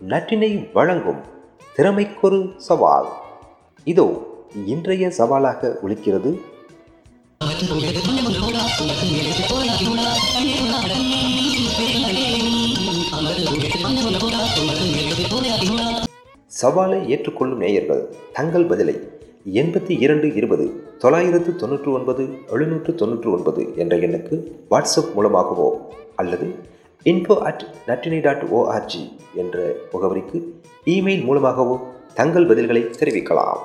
நற்றினை வழங்கும் திறமைக்கொரு சவால். இதோ இன்றைய சவாலாக ஒழிக்கிறது சவாலை ஏற்றுக்கொள்ளும் நேயர்கள் தங்கள் பதிலை எண்பத்தி இரண்டு இருபது தொள்ளாயிரத்து தொண்ணூற்று ஒன்பது எழுநூற்று தொன்னூற்று ஒன்பது என்ற எண்ணுக்கு வாட்ஸ்அப் மூலமாகவோ அல்லது info at Natrinai dot O R G என்ற முகவரிக்கு இமெயில் மூலமாகவோ தங்கள் பதில்களை தெரிவிக்கலாம்.